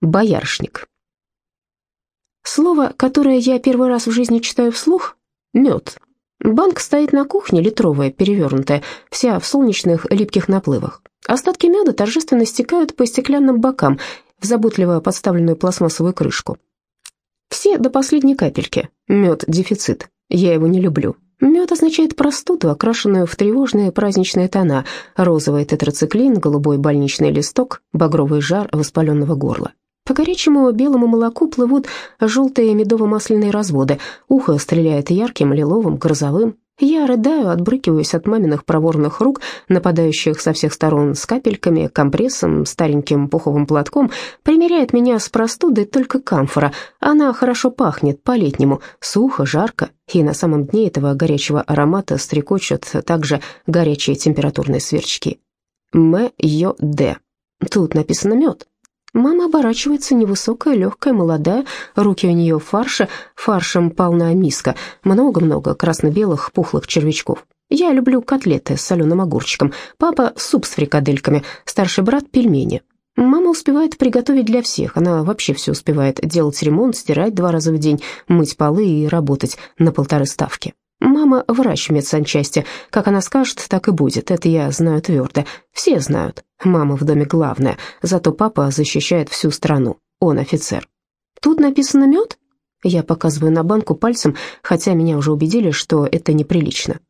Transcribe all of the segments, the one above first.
Боярышник. Слово, которое я первый раз в жизни читаю вслух – мед. Банк стоит на кухне, литровая, перевернутая, вся в солнечных липких наплывах. Остатки меда торжественно стекают по стеклянным бокам в заботливо подставленную пластмассовую крышку. Все до последней капельки. Мед – дефицит. Я его не люблю. Мед означает простуду, окрашенную в тревожные праздничные тона. Розовый тетрациклин, голубой больничный листок, багровый жар воспаленного горла. По горячему белому молоку плывут желтые медово-масляные разводы. Ухо стреляет ярким, лиловым, грозовым. Я рыдаю, отбрыкиваюсь от маминых проворных рук, нападающих со всех сторон с капельками, компрессом, стареньким пуховым платком. Примеряет меня с простудой только камфора. Она хорошо пахнет, по-летнему, сухо, жарко, и на самом дне этого горячего аромата стрекочут также горячие температурные сверчки. М-Ё-Д. Тут написано мед. Мама оборачивается, невысокая, легкая, молодая, руки у нее в фарше, фаршем полная миска, много-много красно-белых пухлых червячков. Я люблю котлеты с соленым огурчиком, папа суп с фрикадельками, старший брат пельмени. Мама успевает приготовить для всех, она вообще все успевает, делать ремонт, стирать два раза в день, мыть полы и работать на полторы ставки. Мама врач в медсанчасти. Как она скажет, так и будет. Это я знаю твердо. Все знают. Мама в доме главная. Зато папа защищает всю страну. Он офицер. Тут написано «мед»? Я показываю на банку пальцем, хотя меня уже убедили, что это неприлично.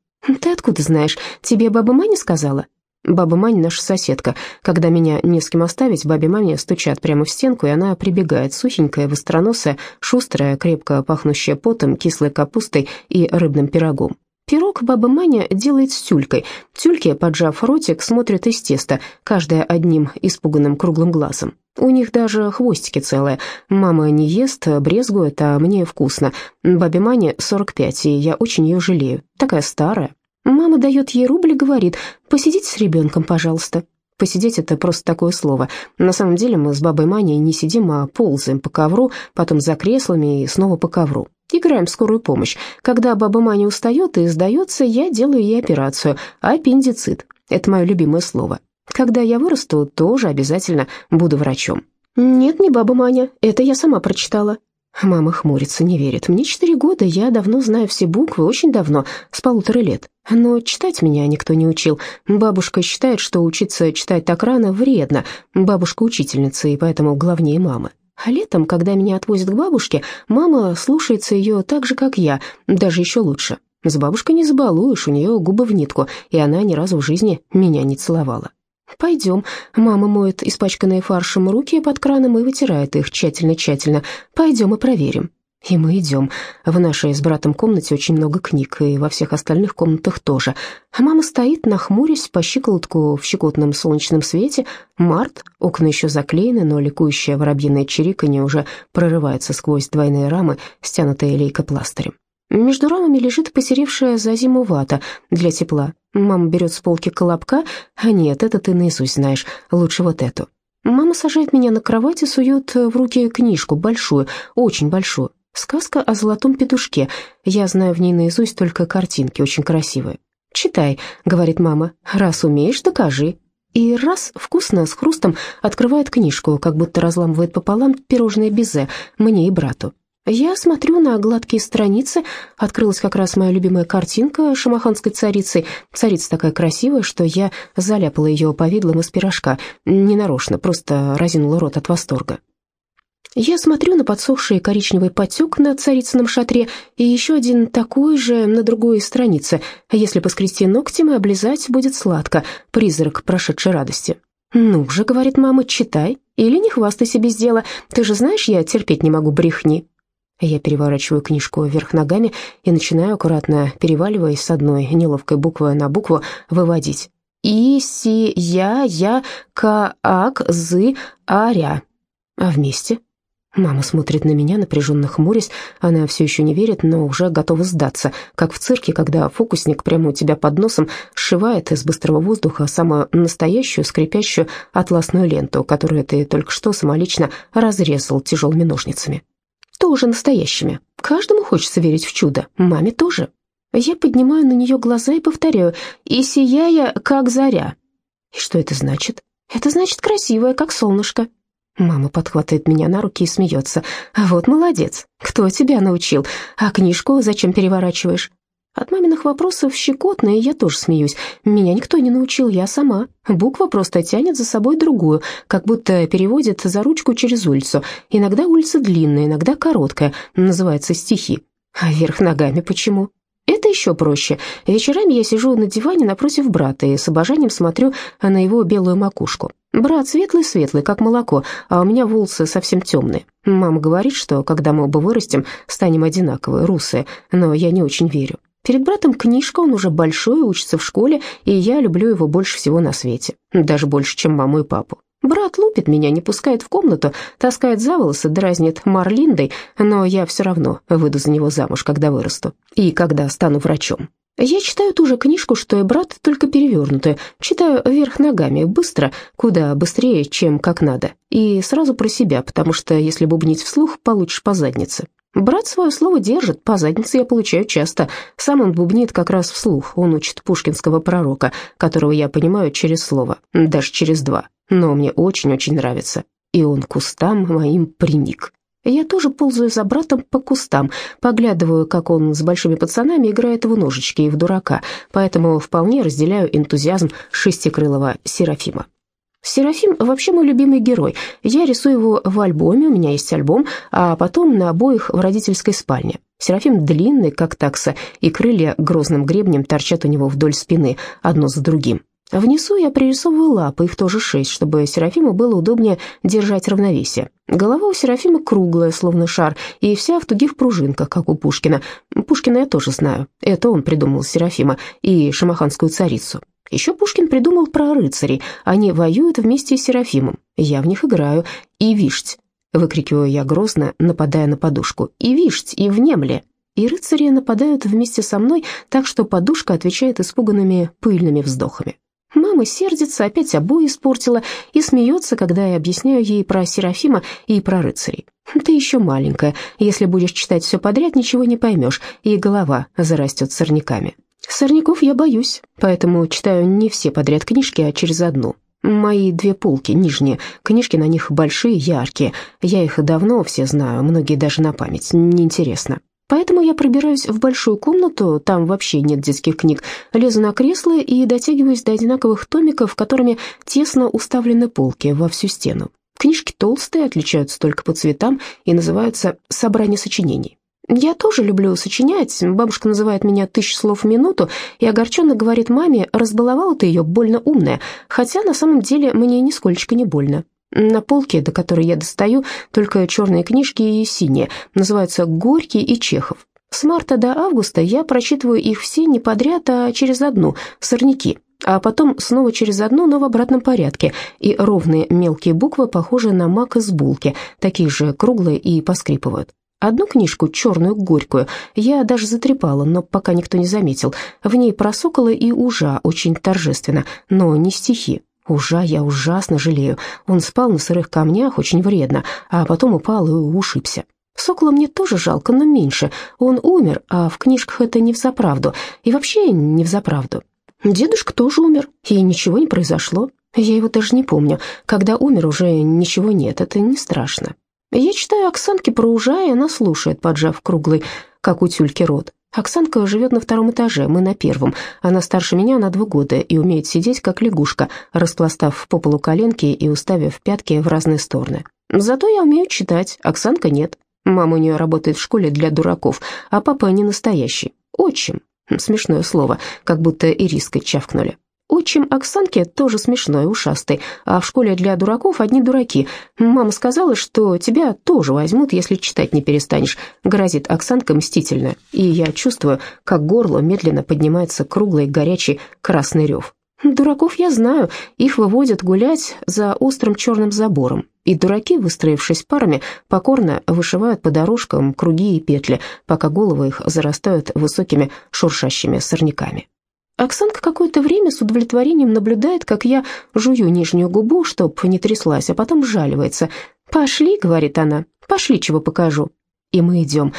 «Ты откуда знаешь? Тебе баба Маня сказала?» Баба Маня наша соседка. Когда меня не с кем оставить, бабе Мане стучат прямо в стенку, и она прибегает, сухенькая, востроносая, шустрая, крепко пахнущая потом, кислой капустой и рыбным пирогом. Пирог баба Маня делает с тюлькой. Тюльки, поджав ротик, смотрят из теста, каждая одним испуганным круглым глазом. У них даже хвостики целые. Мама не ест, брезгует, а мне вкусно. Бабе Мане 45, и я очень ее жалею. Такая старая. Мама дает ей рубль и говорит, посидите с ребенком, пожалуйста. Посидеть – это просто такое слово. На самом деле мы с бабой Маней не сидим, а ползаем по ковру, потом за креслами и снова по ковру. Играем в скорую помощь. Когда баба Маня устает и сдается, я делаю ей операцию. Аппендицит – это мое любимое слово. Когда я вырасту, тоже обязательно буду врачом. Нет, не баба Маня, это я сама прочитала. Мама хмурится, не верит. Мне четыре года, я давно знаю все буквы, очень давно, с полутора лет. Но читать меня никто не учил. Бабушка считает, что учиться читать так рано вредно. Бабушка учительница, и поэтому главнее мамы. А летом, когда меня отвозят к бабушке, мама слушается ее так же, как я, даже еще лучше. С бабушкой не забалуешь, у нее губы в нитку, и она ни разу в жизни меня не целовала. «Пойдем». Мама моет испачканные фаршем руки под краном и вытирает их тщательно-тщательно. «Пойдем и проверим». И мы идем. В нашей с братом комнате очень много книг, и во всех остальных комнатах тоже. Мама стоит, нахмурясь, по щиколотку в щекотном солнечном свете. Март, окна еще заклеены, но ликующее воробьиное чириканье уже прорывается сквозь двойные рамы, стянутые лейкопластырем. Между рамами лежит посеревшая за зиму вата для тепла. Мама берет с полки колобка, а нет, это ты наизусть знаешь, лучше вот эту. Мама сажает меня на кровать и сует в руки книжку, большую, очень большую. Сказка о золотом петушке. Я знаю в ней наизусть только картинки, очень красивые. «Читай», — говорит мама, — «раз умеешь, докажи». И раз, вкусно, с хрустом, открывает книжку, как будто разламывает пополам пирожное безе мне и брату. Я смотрю на гладкие страницы, открылась как раз моя любимая картинка шамаханской царицы. Царица такая красивая, что я заляпала ее повидлом из пирожка, ненарочно, просто разинула рот от восторга. Я смотрю на подсохший коричневый потек на царицыном шатре и еще один такой же на другой странице. Если поскрести ногтем и облизать, будет сладко, призрак прошедшей радости. «Ну же», — говорит мама, — «читай, или не хвастайся без дела. Ты же знаешь, я терпеть не могу брехни». Я переворачиваю книжку вверх ногами и начинаю, аккуратно переваливаясь с одной неловкой буквы на букву, выводить. И, си, я, я, ка, ак, зы, аря. А вместе? Мама смотрит на меня, напряженно хмурясь. Она все еще не верит, но уже готова сдаться, как в цирке, когда фокусник прямо у тебя под носом сшивает из быстрого воздуха самую настоящую скрипящую атласную ленту, которую ты только что самолично разрезал тяжелыми ножницами тоже настоящими. Каждому хочется верить в чудо, маме тоже. Я поднимаю на нее глаза и повторяю «И сияя, как заря». И что это значит? Это значит красивая, как солнышко. Мама подхватывает меня на руки и смеется. «Вот молодец. Кто тебя научил? А книжку зачем переворачиваешь?» От маминых вопросов щекотно, и я тоже смеюсь. Меня никто не научил, я сама. Буква просто тянет за собой другую, как будто переводит за ручку через улицу. Иногда улица длинная, иногда короткая, называется стихи. А вверх ногами почему? Это еще проще. Вечерами я сижу на диване напротив брата и с обожанием смотрю на его белую макушку. Брат светлый-светлый, как молоко, а у меня волосы совсем темные. Мама говорит, что когда мы оба вырастем, станем одинаковые, русые, но я не очень верю. Перед братом книжка, он уже большой, учится в школе, и я люблю его больше всего на свете, даже больше, чем маму и папу. Брат лупит меня, не пускает в комнату, таскает за волосы, дразнит Марлиндой, но я все равно выйду за него замуж, когда вырасту, и когда стану врачом. Я читаю ту же книжку, что и брат, только перевернутую. Читаю вверх ногами, быстро, куда быстрее, чем как надо. И сразу про себя, потому что если бубнить вслух, получишь по заднице. Брат свое слово держит, по заднице я получаю часто. Сам он бубнит как раз вслух, он учит пушкинского пророка, которого я понимаю через слово, даже через два. Но мне очень-очень нравится. И он кустам моим приник. Я тоже ползаю за братом по кустам, поглядываю, как он с большими пацанами играет в ножички и в дурака, поэтому вполне разделяю энтузиазм шестикрылого Серафима. Серафим вообще мой любимый герой. Я рисую его в альбоме, у меня есть альбом, а потом на обоих в родительской спальне. Серафим длинный, как такса, и крылья грозным гребнем торчат у него вдоль спины, одно за другим. Внизу я пририсовываю лапы, их тоже шесть, чтобы Серафиму было удобнее держать равновесие. Голова у Серафима круглая, словно шар, и вся в тугих пружинках, как у Пушкина. Пушкина я тоже знаю. Это он придумал Серафима и шамаханскую царицу. Еще Пушкин придумал про рыцарей. Они воюют вместе с Серафимом. Я в них играю. И вишть. Выкрикиваю я грозно, нападая на подушку. И вишть, и внемли. И рыцари нападают вместе со мной, так что подушка отвечает испуганными пыльными вздохами. Мама сердится, опять обои испортила и смеется, когда я объясняю ей про Серафима и про рыцарей. Ты еще маленькая, если будешь читать все подряд, ничего не поймешь, и голова зарастет сорняками. Сорняков я боюсь, поэтому читаю не все подряд книжки, а через одну. Мои две полки, нижние, книжки на них большие, яркие. Я их давно все знаю, многие даже на память, неинтересно. Поэтому я пробираюсь в большую комнату, там вообще нет детских книг, лезу на кресло и дотягиваюсь до одинаковых томиков, которыми тесно уставлены полки во всю стену. Книжки толстые, отличаются только по цветам и называются «Собрание сочинений». Я тоже люблю сочинять. Бабушка называет меня «тысяч слов в минуту» и огорченно говорит маме, разбаловала ты ее, больно умная, хотя на самом деле мне нисколько не больно. На полке, до которой я достаю, только черные книжки и синие, называются «Горький» и «Чехов». С марта до августа я прочитываю их все не подряд, а через одну, сорняки, а потом снова через одну, но в обратном порядке, и ровные мелкие буквы похожи на мак из булки, такие же круглые и поскрипывают. Одну книжку, черную, горькую, я даже затрепала, но пока никто не заметил. В ней про сокола и ужа очень торжественно, но не стихи. Ужа я ужасно жалею. Он спал на сырых камнях очень вредно, а потом упал и ушибся. Сокола мне тоже жалко, но меньше. Он умер, а в книжках это не взаправду. И вообще не взаправду. Дедушка тоже умер, и ничего не произошло. Я его даже не помню. Когда умер, уже ничего нет, это не страшно. Я читаю Оксанке про ужа, и она слушает, поджав круглый, как у тюльки, рот. Оксанка живет на втором этаже, мы на первом. Она старше меня на два года и умеет сидеть, как лягушка, распластав по полу коленки и уставив пятки в разные стороны. Зато я умею читать, Оксанка нет. Мама у нее работает в школе для дураков, а папа не настоящий. Отчим. Смешное слово, как будто ириской чавкнули. Отчим Оксанки тоже смешной, ушастый, а в школе для дураков одни дураки. Мама сказала, что тебя тоже возьмут, если читать не перестанешь, грозит Оксанка мстительно, и я чувствую, как горло медленно поднимается круглый горячий красный рев. Дураков я знаю, их выводят гулять за острым черным забором, и дураки, выстроившись парами, покорно вышивают по дорожкам круги и петли, пока головы их зарастают высокими шуршащими сорняками. Оксанка какое-то время с удовлетворением наблюдает, как я жую нижнюю губу, чтоб не тряслась, а потом жаливается. «Пошли», — говорит она, — «пошли, чего покажу». И мы идем.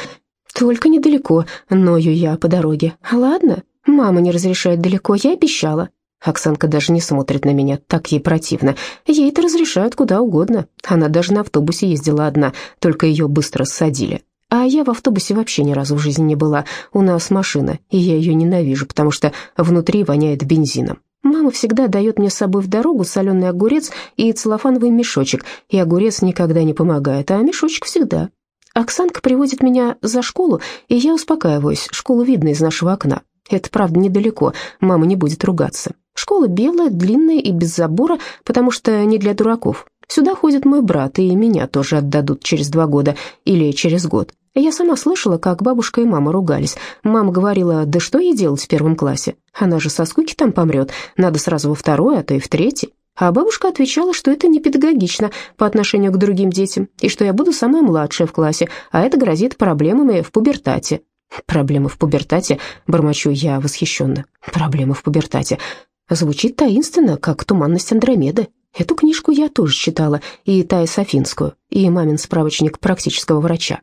Только недалеко, ною я по дороге. Ладно, мама не разрешает далеко, я обещала. Оксанка даже не смотрит на меня, так ей противно. Ей это разрешают куда угодно. Она даже на автобусе ездила одна, только ее быстро ссадили. А я в автобусе вообще ни разу в жизни не была. У нас машина, и я ее ненавижу, потому что внутри воняет бензином. Мама всегда дает мне с собой в дорогу соленый огурец и целлофановый мешочек, и огурец никогда не помогает, а мешочек всегда. Оксанка приводит меня за школу, и я успокаиваюсь, школу видно из нашего окна. Это, правда, недалеко, мама не будет ругаться. Школа белая, длинная и без забора, потому что не для дураков. Сюда ходит мой брат, и меня тоже отдадут через два года или через год. Я сама слышала, как бабушка и мама ругались. Мама говорила, да что ей делать в первом классе? Она же со скуки там помрет, надо сразу во второй, а то и в третий. А бабушка отвечала, что это не педагогично по отношению к другим детям, и что я буду самая младшая в классе, а это грозит проблемами в пубертате. Проблемы в пубертате, бормочу я восхищенно. Проблемы в пубертате. Звучит таинственно, как туманность Андромеды. Эту книжку я тоже читала, и Тая Софинскую, и мамин справочник практического врача.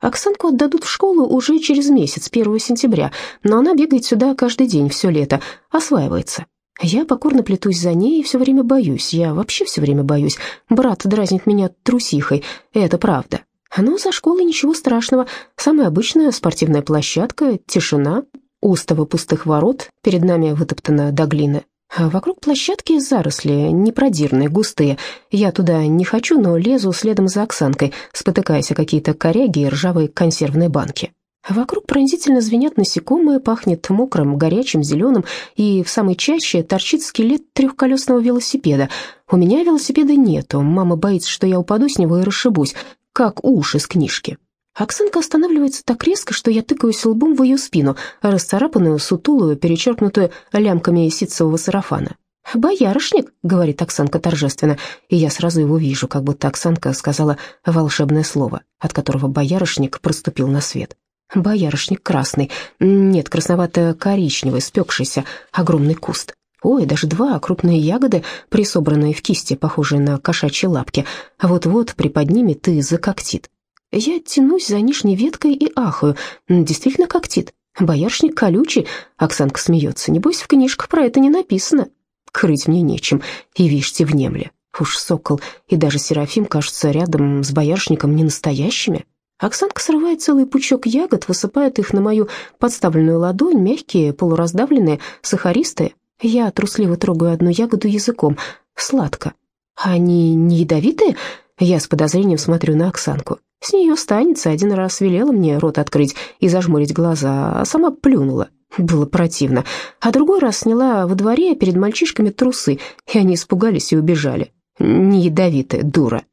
Оксанку отдадут в школу уже через месяц, 1 сентября, но она бегает сюда каждый день все лето, осваивается. Я покорно плетусь за ней и все время боюсь, я вообще все время боюсь. Брат дразнит меня трусихой, это правда. Но за школой ничего страшного, самая обычная спортивная площадка, тишина, Устава пустых ворот, перед нами вытоптана до глины. А вокруг площадки заросли, непродирные, густые. Я туда не хочу, но лезу следом за Оксанкой, спотыкаясь о какие-то коряги и ржавые консервные банки. Вокруг пронзительно звенят насекомые, пахнет мокрым, горячим, зеленым, и в самой чаще торчит скелет трехколесного велосипеда. У меня велосипеда нету, мама боится, что я упаду с него и расшибусь, как уж из книжки. Оксанка останавливается так резко, что я тыкаюсь лбом в ее спину, расцарапанную, сутулую, перечеркнутую лямками ситцевого сарафана. «Боярышник», — говорит Оксанка торжественно, и я сразу его вижу, как будто Оксанка сказала волшебное слово, от которого боярышник проступил на свет. Боярышник красный, нет, красновато-коричневый, спекшийся, огромный куст. Ой, даже два крупные ягоды, присобранные в кисти, похожие на кошачьи лапки, вот-вот приподнимет и закоктит. Я тянусь за нижней веткой и ахаю. Действительно когтит. Бояршник колючий. Оксанка смеется. Небось, в книжках про это не написано. Крыть мне нечем. И вишьте внемли. Уж сокол и даже Серафим кажутся рядом с бояршником не настоящими. Оксанка срывает целый пучок ягод, высыпает их на мою подставленную ладонь, мягкие, полураздавленные, сахаристые. Я трусливо трогаю одну ягоду языком. Сладко. Они не ядовитые? Я с подозрением смотрю на Оксанку. С нее станется, один раз велела мне рот открыть и зажмурить глаза, а сама плюнула. Было противно. А другой раз сняла во дворе перед мальчишками трусы, и они испугались и убежали. Не ядовитая дура.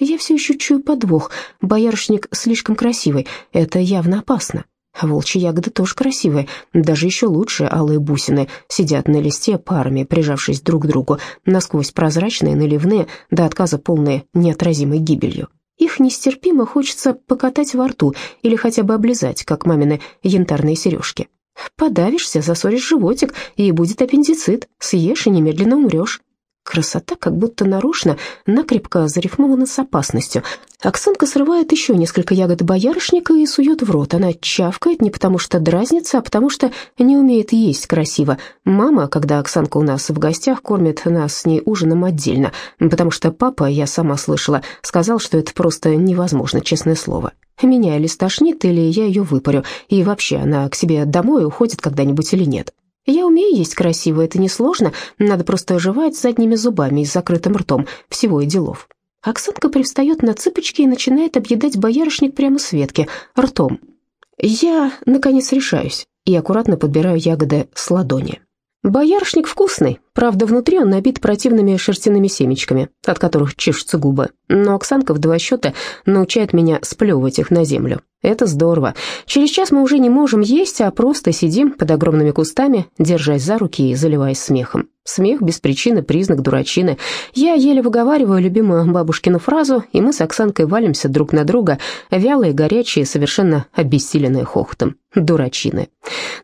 Я все еще чую подвох. Боярышник слишком красивый, это явно опасно. Волчьи ягоды тоже красивые, даже еще лучше алые бусины сидят на листе парами, прижавшись друг к другу, насквозь прозрачные, наливные, до отказа полные неотразимой гибелью. Их нестерпимо хочется покатать во рту или хотя бы облизать, как мамины янтарные сережки. Подавишься, засоришь животик, и будет аппендицит. Съешь и немедленно умрешь. Красота как будто нарочно, накрепко зарифмована с опасностью. Оксанка срывает еще несколько ягод боярышника и сует в рот. Она чавкает не потому что дразнится, а потому что не умеет есть красиво. Мама, когда Оксанка у нас в гостях, кормит нас с ней ужином отдельно, потому что папа, я сама слышала, сказал, что это просто невозможно, честное слово. Меня или стошнит, или я ее выпарю, и вообще она к себе домой уходит когда-нибудь или нет. Я умею есть красиво, это несложно, надо просто жевать задними зубами и закрытым ртом, всего и делов. Оксанка привстает на цыпочки и начинает объедать боярышник прямо с ветки, ртом. Я, наконец, решаюсь и аккуратно подбираю ягоды с ладони. Боярышник вкусный, правда, внутри он набит противными шерстяными семечками, от которых чешутся губы. Но Оксанка в два счета научает меня сплевывать их на землю. Это здорово. Через час мы уже не можем есть, а просто сидим под огромными кустами, держась за руки и заливаясь смехом. Смех без причины, признак дурачины. Я еле выговариваю любимую бабушкину фразу, и мы с Оксанкой валимся друг на друга, вялые, горячие, совершенно обессиленные хохотом. Дурачины.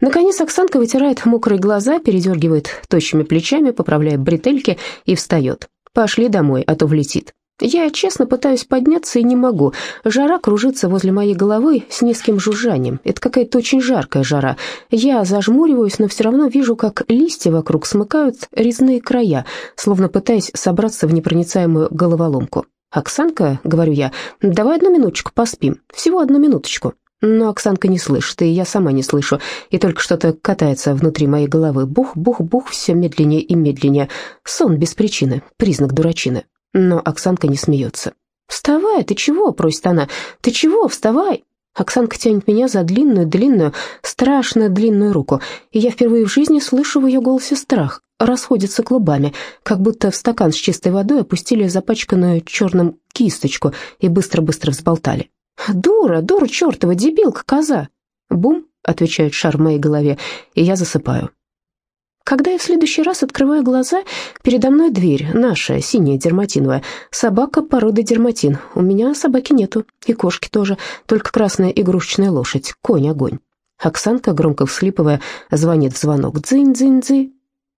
Наконец Оксанка вытирает мокрые глаза, передергивает тощими плечами, поправляет бретельки и встает. «Пошли домой, а то влетит». Я честно пытаюсь подняться и не могу. Жара кружится возле моей головы с низким жужжанием. Это какая-то очень жаркая жара. Я зажмуриваюсь, но все равно вижу, как листья вокруг смыкают резные края, словно пытаясь собраться в непроницаемую головоломку. «Оксанка», — говорю я, — «давай одну минуточку поспим. Всего одну минуточку». Но Оксанка не слышит, и я сама не слышу, и только что-то катается внутри моей головы. Бух-бух-бух, все медленнее и медленнее. Сон без причины, признак дурачины. Но Оксанка не смеется. «Вставай, ты чего?» — просит она. «Ты чего? Вставай!» Оксанка тянет меня за длинную-длинную, страшно длинную руку, и я впервые в жизни слышу в ее голосе страх. Расходится клубами, как будто в стакан с чистой водой опустили запачканную черным кисточку и быстро-быстро взболтали. «Дура, дура чертова, дебилка, коза!» «Бум!» — отвечает шар в моей голове, и я засыпаю. Когда я в следующий раз открываю глаза, передо мной дверь, наша, синяя, дерматиновая. Собака породы дерматин. У меня собаки нету, и кошки тоже, только красная игрушечная лошадь, конь-огонь. Оксанка, громко всхлипывая, звонит в звонок. «Дзынь-дзынь-дзынь».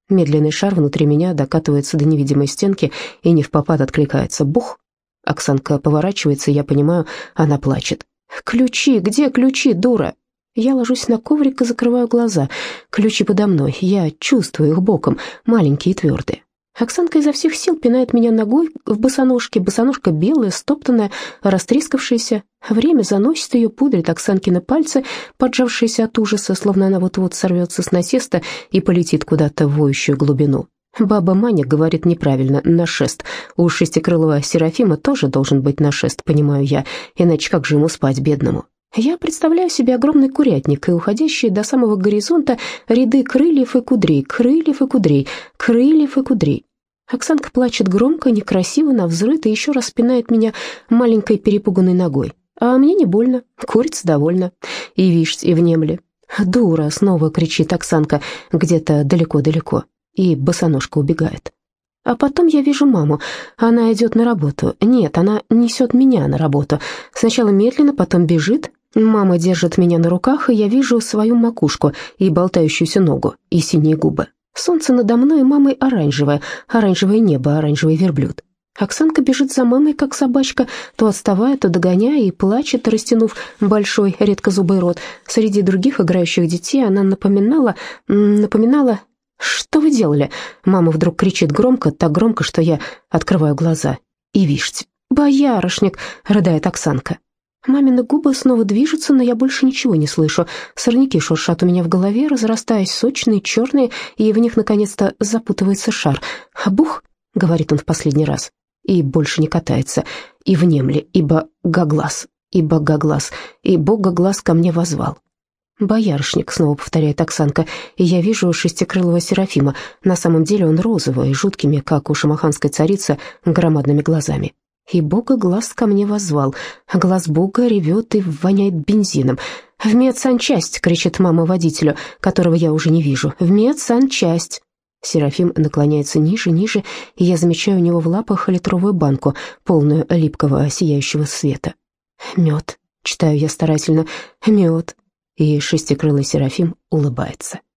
Медленный шар внутри меня докатывается до невидимой стенки и не в попад откликается. Бух! Оксанка поворачивается, я понимаю, она плачет. «Ключи! Где ключи, дура?» Я ложусь на коврик и закрываю глаза. Ключи подо мной. Я чувствую их боком, маленькие и твердые. Оксанка изо всех сил пинает меня ногой в босоножке. Босоножка белая, стоптанная, растрескавшаяся. Время заносит ее, пудрит Оксанкины пальцы, поджавшиеся от ужаса, словно она вот-вот сорвется с насеста и полетит куда-то в воющую глубину. Баба Маня говорит неправильно, на шест. У шестикрылого Серафима тоже должен быть на шест, понимаю я, иначе как же ему спать, бедному? Я представляю себе огромный курятник и уходящие до самого горизонта ряды крыльев и кудрей, крыльев и кудрей, крыльев и кудрей. Оксанка плачет громко, некрасиво, навзрыд и еще раз пинает меня маленькой перепуганной ногой. А мне не больно, курица довольна. И вишь, и внемли. «Дура!» — снова кричит Оксанка где-то далеко-далеко, и босоножка убегает. А потом я вижу маму. Она идет на работу. Нет, она несет меня на работу. Сначала медленно, потом бежит, Мама держит меня на руках, и я вижу свою макушку и болтающуюся ногу, и синие губы. Солнце надо мной и мамой оранжевое, оранжевое небо, оранжевый верблюд. Оксанка бежит за мамой, как собачка, то отставая, то догоняя, и плачет, растянув большой редкозубый рот. Среди других играющих детей она напоминала... напоминала... «Что вы делали?» Мама вдруг кричит громко, так громко, что я открываю глаза. «И вишь, боярышник!» — рыдает Оксанка. Мамины губы снова движутся, но я больше ничего не слышу. Сорняки шуршат у меня в голове, разрастаясь, сочные, черные, и в них, наконец-то, запутывается шар. «Абух!» — говорит он в последний раз. И больше не катается. И внемли, ибо Гаглас, ибо Гаглас, и Бог Гаглас ко мне возвал. «Боярышник», — снова повторяет Оксанка, и я вижу шестикрылого Серафима. На самом деле он розовый, жуткими, как у шамаханской царицы, громадными глазами. И Бога глаз ко мне возвал, глаз Бога ревет и воняет бензином. «В медсанчасть!» — кричит мама водителю, которого я уже не вижу. «В медсанчасть!» Серафим наклоняется ниже, ниже, и я замечаю у него в лапах литровую банку, полную липкого сияющего света. «Мед», — читаю я старательно, «мед». И шестикрылый Серафим улыбается.